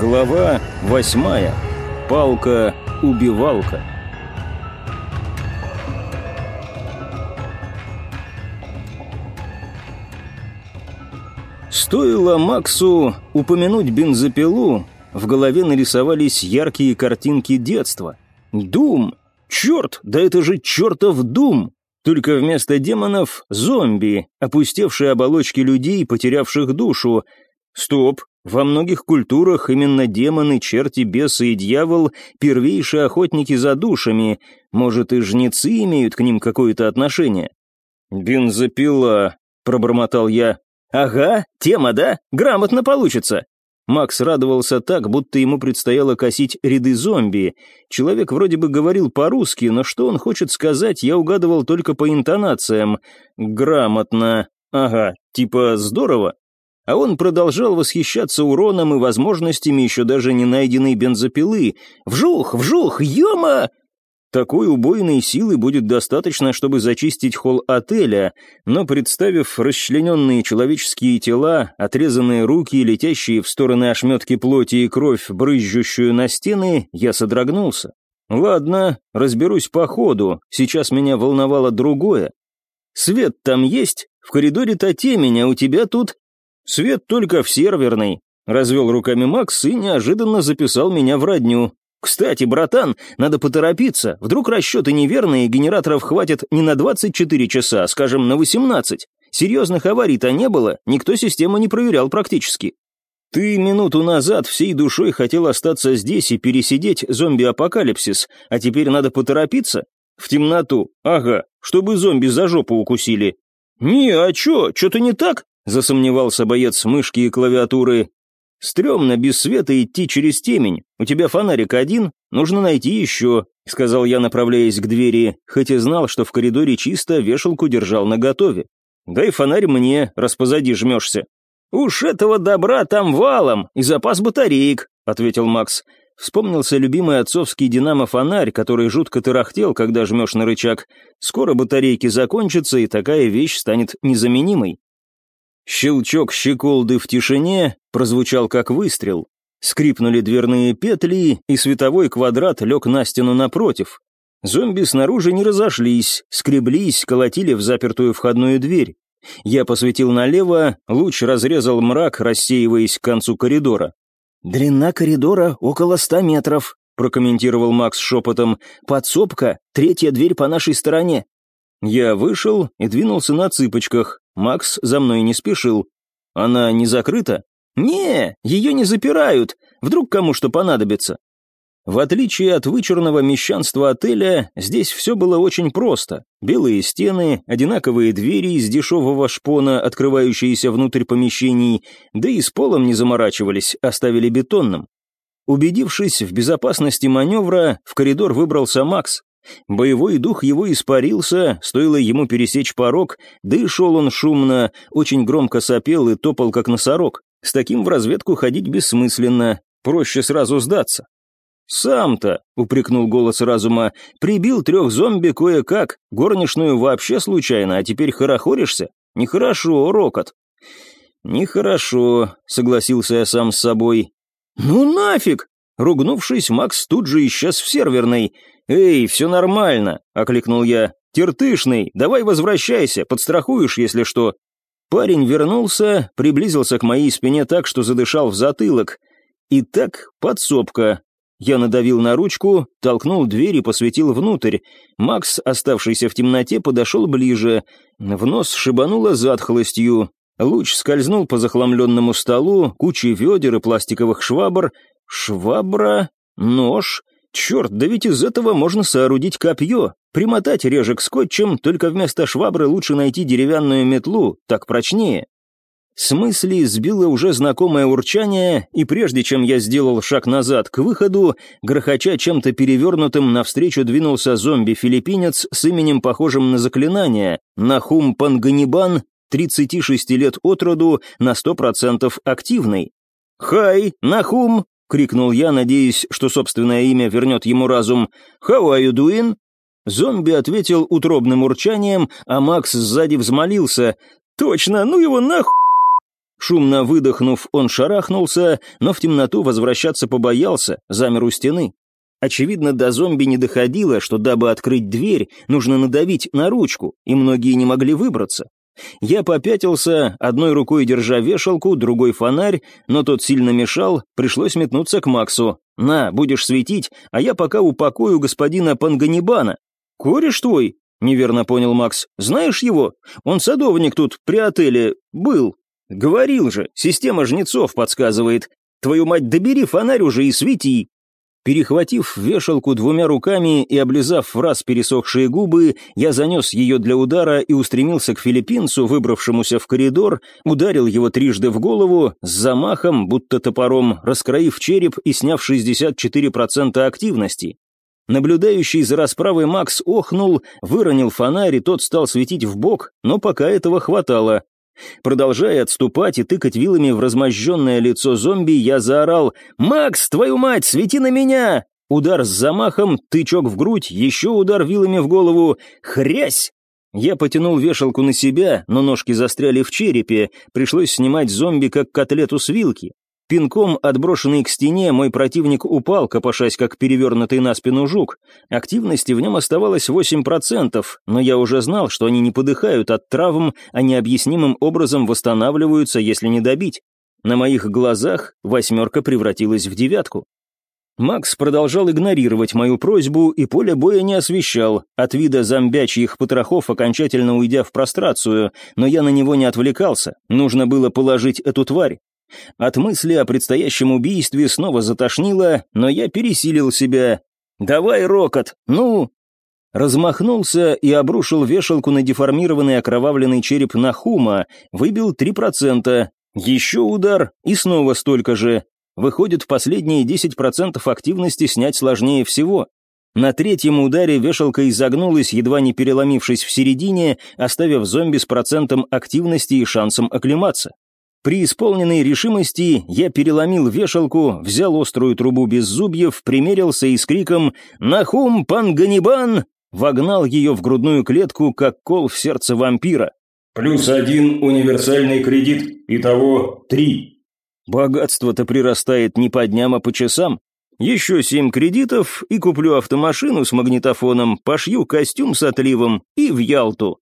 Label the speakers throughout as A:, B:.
A: Глава восьмая. Палка-убивалка. Стоило Максу упомянуть бензопилу, в голове нарисовались яркие картинки детства. Дум! Черт, да это же чертов Дум! Только вместо демонов — зомби, опустевшие оболочки людей, потерявших душу. Стоп, во многих культурах именно демоны, черти, бесы и дьявол — первейшие охотники за душами. Может, и жнецы имеют к ним какое-то отношение? «Бензопила», — пробормотал я. «Ага, тема, да? Грамотно получится». Макс радовался так, будто ему предстояло косить ряды зомби. Человек вроде бы говорил по-русски, но что он хочет сказать, я угадывал только по интонациям. «Грамотно». Ага, типа «здорово». А он продолжал восхищаться уроном и возможностями еще даже не найденной бензопилы. «Вжух, вжух, ёма!» Такой убойной силы будет достаточно, чтобы зачистить холл отеля, но представив расчлененные человеческие тела, отрезанные руки, летящие в стороны ошметки плоти и кровь, брызжущую на стены, я содрогнулся. Ладно, разберусь по ходу, сейчас меня волновало другое. Свет там есть? В коридоре-то темень, а у тебя тут... Свет только в серверной. Развел руками Макс и неожиданно записал меня в родню. «Кстати, братан, надо поторопиться. Вдруг расчеты неверные, генераторов хватит не на 24 часа, а, скажем, на 18. Серьезных аварий-то не было, никто систему не проверял практически. Ты минуту назад всей душой хотел остаться здесь и пересидеть зомби-апокалипсис, а теперь надо поторопиться? В темноту. Ага, чтобы зомби за жопу укусили. Не, а чё, чё-то не так? Засомневался боец мышки и клавиатуры. «Стремно без света идти через темень. У тебя фонарик один, нужно найти еще», — сказал я, направляясь к двери, хоть и знал, что в коридоре чисто, вешалку держал наготове. «Дай фонарь мне, раз позади жмешься». «Уж этого добра там валом, и запас батареек», — ответил Макс. Вспомнился любимый отцовский динамо-фонарь, который жутко тарахтел, когда жмешь на рычаг. Скоро батарейки закончатся, и такая вещь станет незаменимой. Щелчок щеколды в тишине прозвучал как выстрел. Скрипнули дверные петли, и световой квадрат лег на стену напротив. Зомби снаружи не разошлись, скреблись, колотили в запертую входную дверь. Я посветил налево, луч разрезал мрак, рассеиваясь к концу коридора. «Длина коридора около ста метров», — прокомментировал Макс шепотом. «Подсобка, третья дверь по нашей стороне». Я вышел и двинулся на цыпочках. Макс за мной не спешил. «Она не закрыта?» «Не, ее не запирают. Вдруг кому что понадобится». В отличие от вычурного мещанства отеля, здесь все было очень просто. Белые стены, одинаковые двери из дешевого шпона, открывающиеся внутрь помещений, да и с полом не заморачивались, оставили бетонным. Убедившись в безопасности маневра, в коридор выбрался Макс. Боевой дух его испарился, стоило ему пересечь порог, да и шел он шумно, очень громко сопел и топал, как носорог. С таким в разведку ходить бессмысленно, проще сразу сдаться. «Сам-то», — упрекнул голос разума, — «прибил трех зомби кое-как, горничную вообще случайно, а теперь хорохоришься? Нехорошо, Рокот». «Нехорошо», — согласился я сам с собой. «Ну нафиг!» Ругнувшись, Макс тут же исчез в серверной. «Эй, все нормально», — окликнул я. «Тертышный, давай возвращайся, подстрахуешь, если что». Парень вернулся, приблизился к моей спине так, что задышал в затылок. Итак, подсобка. Я надавил на ручку, толкнул дверь и посветил внутрь. Макс, оставшийся в темноте, подошел ближе. В нос шибануло затхлостью. Луч скользнул по захламленному столу, куче ведер и пластиковых швабр. Швабра, нож. Черт, да ведь из этого можно соорудить копье. Примотать режек скотчем, только вместо швабры лучше найти деревянную метлу, так прочнее. С мысли сбило уже знакомое урчание, и прежде чем я сделал шаг назад к выходу, грохоча чем-то перевернутым, навстречу двинулся зомби-филиппинец с именем, похожим на заклинание, Нахум Панганибан, 36 лет от роду, на 100% активный. «Хай, Нахум!» — крикнул я, надеясь, что собственное имя вернет ему разум. «How are you doing?» Зомби ответил утробным урчанием, а Макс сзади взмолился. «Точно, ну его нахуй!» Шумно выдохнув, он шарахнулся, но в темноту возвращаться побоялся, замер у стены. Очевидно, до зомби не доходило, что дабы открыть дверь, нужно надавить на ручку, и многие не могли выбраться. Я попятился, одной рукой держа вешалку, другой фонарь, но тот сильно мешал, пришлось метнуться к Максу. «На, будешь светить, а я пока упакую господина Панганибана». «Кореш твой?» — неверно понял Макс. «Знаешь его? Он садовник тут, при отеле, был». «Говорил же, система жнецов подсказывает. Твою мать, добери фонарь уже и свети». Перехватив вешалку двумя руками и облизав в раз пересохшие губы, я занес ее для удара и устремился к филиппинцу, выбравшемуся в коридор, ударил его трижды в голову, с замахом, будто топором, раскроив череп и сняв 64% активности. Наблюдающий за расправой Макс охнул, выронил фонарь, и тот стал светить в бок, но пока этого хватало. Продолжая отступать и тыкать вилами в размозженное лицо зомби, я заорал «Макс, твою мать, свети на меня!» Удар с замахом, тычок в грудь, еще удар вилами в голову. Хрясь! Я потянул вешалку на себя, но ножки застряли в черепе, пришлось снимать зомби как котлету с вилки. Пинком, отброшенный к стене, мой противник упал, копошась как перевернутый на спину жук. Активности в нем оставалось 8%, но я уже знал, что они не подыхают от травм, а необъяснимым образом восстанавливаются, если не добить. На моих глазах восьмерка превратилась в девятку. Макс продолжал игнорировать мою просьбу и поле боя не освещал, от вида зомбячьих потрохов окончательно уйдя в прострацию, но я на него не отвлекался, нужно было положить эту тварь. От мысли о предстоящем убийстве снова затошнило, но я пересилил себя. «Давай, Рокот, ну!» Размахнулся и обрушил вешалку на деформированный окровавленный череп Нахума, выбил 3%, еще удар и снова столько же. Выходит, последние 10% активности снять сложнее всего. На третьем ударе вешалка изогнулась, едва не переломившись в середине, оставив зомби с процентом активности и шансом оклематься. При исполненной решимости я переломил вешалку, взял острую трубу без зубьев, примерился и с криком «Нахум, пан Ганибан!» вогнал ее в грудную клетку, как кол в сердце вампира.
B: «Плюс один универсальный кредит, итого три».
A: Богатство-то прирастает не по дням, а по часам. Еще семь кредитов и куплю автомашину с магнитофоном, пошью костюм с отливом и в Ялту.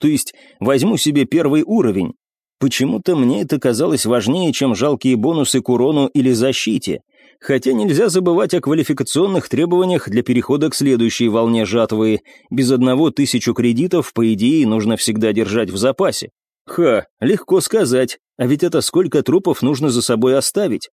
A: То есть возьму себе первый уровень, Почему-то мне это казалось важнее, чем жалкие бонусы к урону или защите. Хотя нельзя забывать о квалификационных требованиях для перехода к следующей волне жатвы. Без одного тысячу кредитов, по идее, нужно всегда держать в запасе. Ха, легко сказать, а ведь это сколько трупов нужно за собой оставить.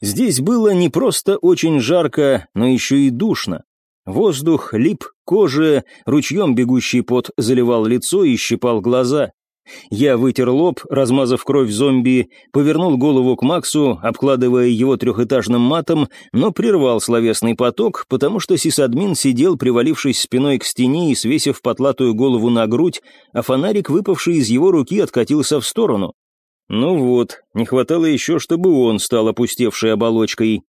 A: Здесь было не просто очень жарко, но еще и душно. Воздух лип к коже, ручьем бегущий пот заливал лицо и щипал глаза. Я вытер лоб, размазав кровь зомби, повернул голову к Максу, обкладывая его трехэтажным матом, но прервал словесный поток, потому что сисадмин сидел, привалившись спиной к стене и свесив потлатую голову на грудь, а фонарик, выпавший из его руки, откатился в сторону. Ну вот, не хватало еще, чтобы он стал опустевшей оболочкой.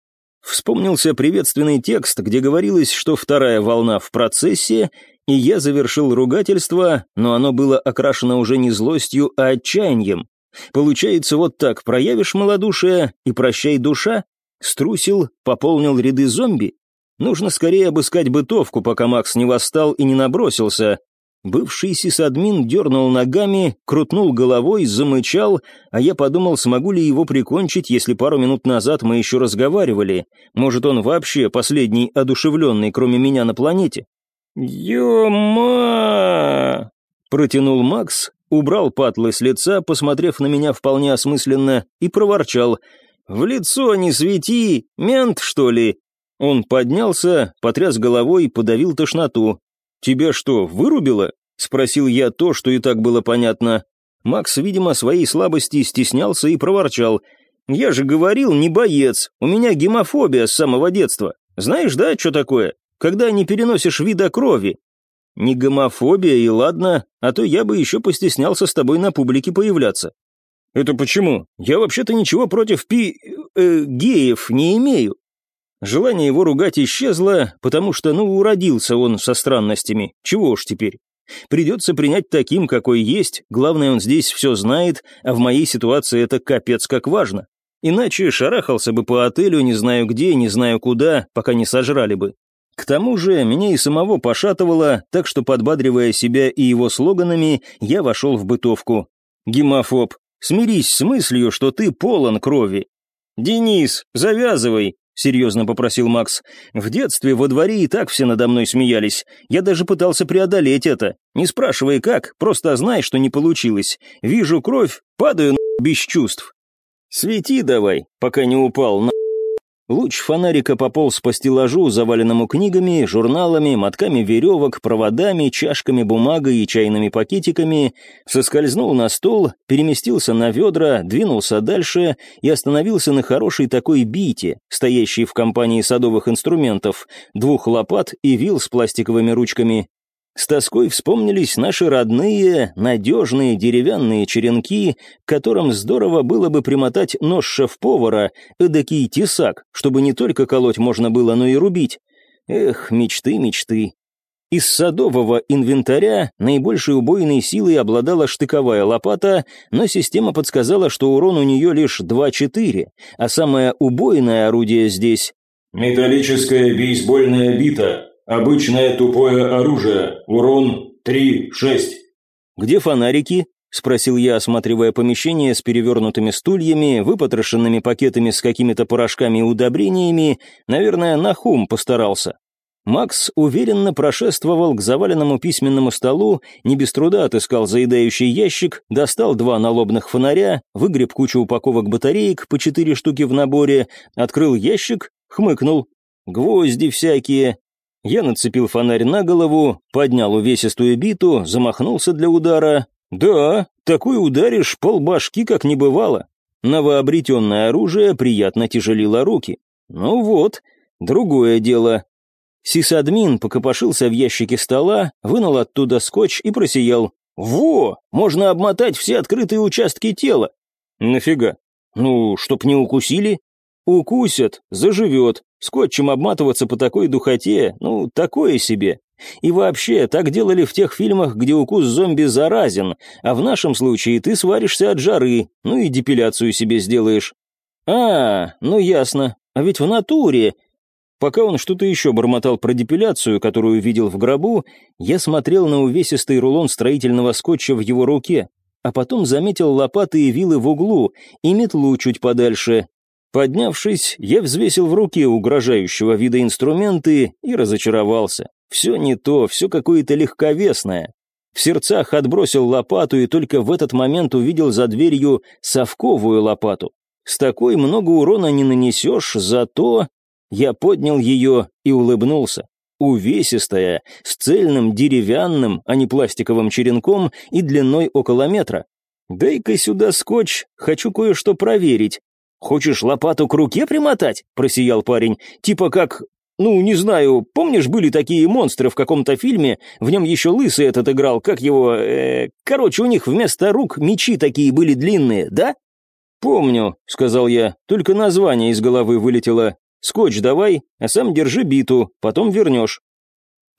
A: Вспомнился приветственный текст, где говорилось, что вторая волна в процессе, и я завершил ругательство, но оно было окрашено уже не злостью, а отчаянием. Получается, вот так, проявишь малодушие и прощай душа? Струсил, пополнил ряды зомби? Нужно скорее обыскать бытовку, пока Макс не восстал и не набросился. Бывший сисадмин дернул ногами, крутнул головой, замычал, а я подумал, смогу ли его прикончить, если пару минут назад мы еще разговаривали. Может, он вообще последний одушевленный, кроме меня на планете? «Ё-ма!» — протянул Макс, убрал патлы с лица, посмотрев на меня вполне осмысленно, и проворчал. «В лицо не свети! Мент, что ли?» Он поднялся, потряс головой, подавил тошноту. «Тебя что, вырубило?» — спросил я то, что и так было понятно. Макс, видимо, своей слабости стеснялся и проворчал. «Я же говорил, не боец, у меня гемофобия с самого детства. Знаешь, да, что такое?» Когда не переносишь вида крови. Не гомофобия и ладно, а то я бы еще постеснялся с тобой на публике появляться. Это почему? Я вообще-то ничего против пи... Э, геев не имею. Желание его ругать исчезло, потому что, ну, уродился он со странностями. Чего уж теперь. Придется принять таким, какой есть, главное, он здесь все знает, а в моей ситуации это капец как важно. Иначе шарахался бы по отелю, не знаю где, не знаю куда, пока не сожрали бы. К тому же меня и самого пошатывало, так что, подбадривая себя и его слоганами, я вошел в бытовку. «Гемофоб, смирись с мыслью, что ты полон крови». «Денис, завязывай», — серьезно попросил Макс. «В детстве во дворе и так все надо мной смеялись. Я даже пытался преодолеть это. Не спрашивай как, просто знай, что не получилось. Вижу кровь, падаю на без чувств». «Свети давай, пока не упал на Луч фонарика пополз по стеллажу, заваленному книгами, журналами, мотками веревок, проводами, чашками, бумагой и чайными пакетиками, соскользнул на стол, переместился на ведра, двинулся дальше и остановился на хорошей такой бите, стоящей в компании садовых инструментов, двух лопат и вил с пластиковыми ручками. С тоской вспомнились наши родные, надежные деревянные черенки, которым здорово было бы примотать нож шеф-повара, эдакий тесак, чтобы не только колоть можно было, но и рубить. Эх, мечты, мечты. Из садового инвентаря наибольшей убойной силой обладала штыковая лопата, но система подсказала, что урон у нее лишь 2-4, а самое убойное орудие здесь...
B: «Металлическая бейсбольная бита», Обычное тупое оружие. Урон 3-6.
A: Где фонарики? Спросил я, осматривая помещение с перевернутыми стульями, выпотрошенными пакетами с какими-то порошками и удобрениями. Наверное, Нахум постарался. Макс уверенно прошествовал к заваленному письменному столу, не без труда отыскал заедающий ящик, достал два налобных фонаря, выгреб кучу упаковок батареек по четыре штуки в наборе, открыл ящик, хмыкнул. «Гвозди всякие, я нацепил фонарь на голову, поднял увесистую биту, замахнулся для удара. Да, такой ударишь, полбашки как не бывало. Новообретенное оружие приятно тяжелило руки. Ну вот, другое дело. Сисадмин покопошился в ящике стола, вынул оттуда скотч и просиял. «Во! Можно обмотать все открытые участки тела!» «Нафига? Ну, чтоб не укусили?» «Укусят, заживет. Скотчем обматываться по такой духоте, ну, такое себе. И вообще, так делали в тех фильмах, где укус зомби заразен, а в нашем случае ты сваришься от жары, ну и депиляцию себе сделаешь. А, ну ясно. А ведь в натуре... Пока он что-то еще бормотал про депиляцию, которую видел в гробу, я смотрел на увесистый рулон строительного скотча в его руке, а потом заметил лопаты и вилы в углу и метлу чуть подальше, Поднявшись, я взвесил в руке угрожающего вида инструменты и разочаровался. Все не то, все какое-то легковесное. В сердцах отбросил лопату и только в этот момент увидел за дверью совковую лопату. С такой много урона не нанесешь, зато... Я поднял ее и улыбнулся. Увесистая, с цельным деревянным, а не пластиковым черенком и длиной около метра. «Дай-ка сюда скотч, хочу кое-что проверить», «Хочешь лопату к руке примотать?» — просиял парень. «Типа как... Ну, не знаю, помнишь, были такие монстры в каком-то фильме? В нем еще лысый этот играл, как его... Э, короче, у них вместо рук мечи такие были длинные, да?» «Помню», — сказал я, — «только название из головы вылетело. Скотч давай, а сам держи биту, потом вернешь».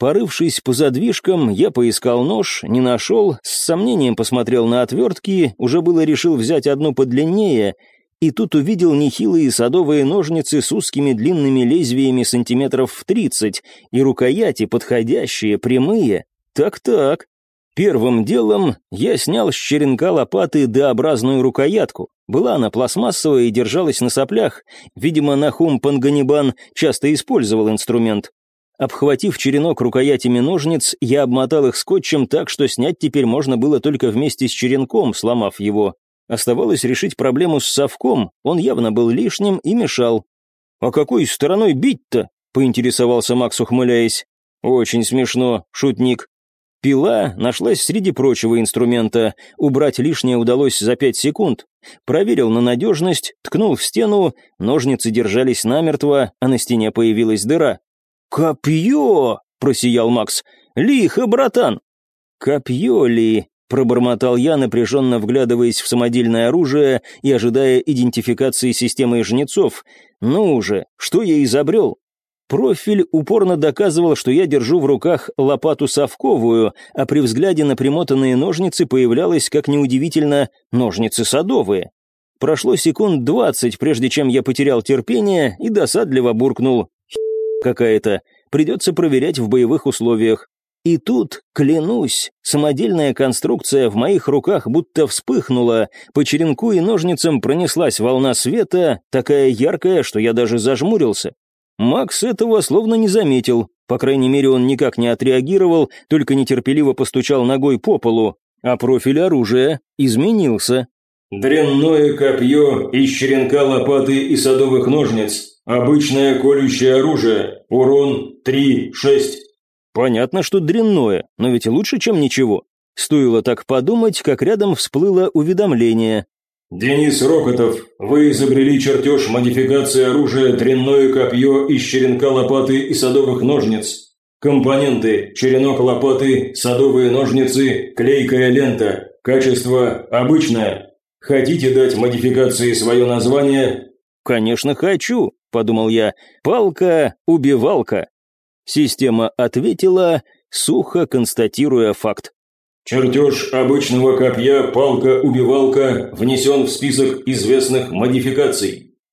A: Порывшись по задвижкам, я поискал нож, не нашел, с сомнением посмотрел на отвертки, уже было решил взять одну подлиннее, и тут увидел нехилые садовые ножницы с узкими длинными лезвиями сантиметров в тридцать, и рукояти подходящие, прямые. Так-так. Первым делом я снял с черенка лопаты Д-образную рукоятку. Была она пластмассовая и держалась на соплях. Видимо, Нахум Панганибан часто использовал инструмент. Обхватив черенок рукоятями ножниц, я обмотал их скотчем так, что снять теперь можно было только вместе с черенком, сломав его. Оставалось решить проблему с совком, он явно был лишним и мешал. «А какой стороной бить-то?» — поинтересовался Макс, ухмыляясь. «Очень смешно, шутник». Пила нашлась среди прочего инструмента, убрать лишнее удалось за пять секунд. Проверил на надежность, ткнул в стену, ножницы держались намертво, а на стене появилась дыра. «Копье!» — просиял Макс. «Лихо, братан!» «Копье ли?» Пробормотал я, напряженно вглядываясь в самодельное оружие и ожидая идентификации системы жнецов. «Ну уже, что я изобрел?» Профиль упорно доказывал, что я держу в руках лопату совковую, а при взгляде на примотанные ножницы появлялось, как неудивительно, ножницы садовые. Прошло секунд двадцать, прежде чем я потерял терпение и досадливо буркнул какая-то. Придется проверять в боевых условиях. И тут, клянусь, самодельная конструкция в моих руках будто вспыхнула, по черенку и ножницам пронеслась волна света, такая яркая, что я даже зажмурился. Макс этого словно не заметил, по крайней мере он никак не отреагировал, только нетерпеливо постучал ногой по полу, а профиль оружия изменился.
B: «Дрянное копье из черенка лопаты и садовых ножниц. Обычное колющее оружие. Урон 3-6».
A: Понятно, что дрянное, но ведь лучше, чем ничего. Стоило так подумать, как рядом всплыло уведомление.
B: «Денис Рокотов, вы изобрели чертеж модификации оружия дрянное копье из черенка лопаты и садовых ножниц. Компоненты – черенок лопаты, садовые ножницы, клейкая лента. Качество – обычное. Хотите дать модификации свое название?»
A: «Конечно хочу», – подумал я. «Палка-убивалка». Система ответила, сухо констатируя факт.
B: Чертеж обычного копья палка-убивалка внесен в список известных модификаций.